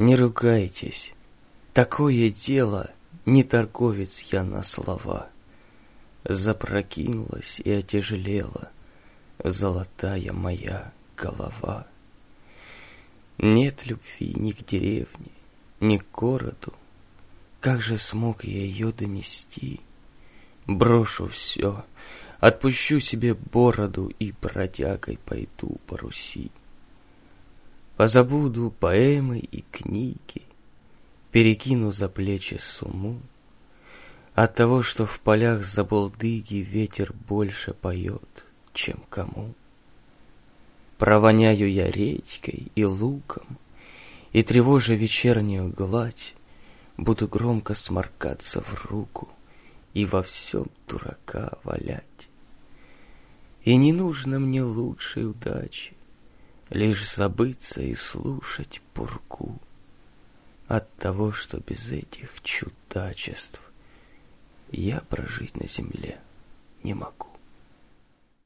Не ругайтесь, такое дело, не торговец я на слова. Запрокинулась и отяжелела золотая моя голова. Нет любви ни к деревне, ни к городу. Как же смог я ее донести? Брошу все, отпущу себе бороду и бродягой пойду по Руси. Позабуду поэмы и книги, перекину за плечи суму. От того, что в полях за болдыги ветер больше поет, чем кому. Провоняю я редькой и луком, И, тревожа вечернюю гладь, Буду громко сморкаться в руку И во всем дурака валять. И не нужно мне лучшей удачи, Лишь забыться и слушать пурку От того, что без этих чудачеств Я прожить на земле не могу.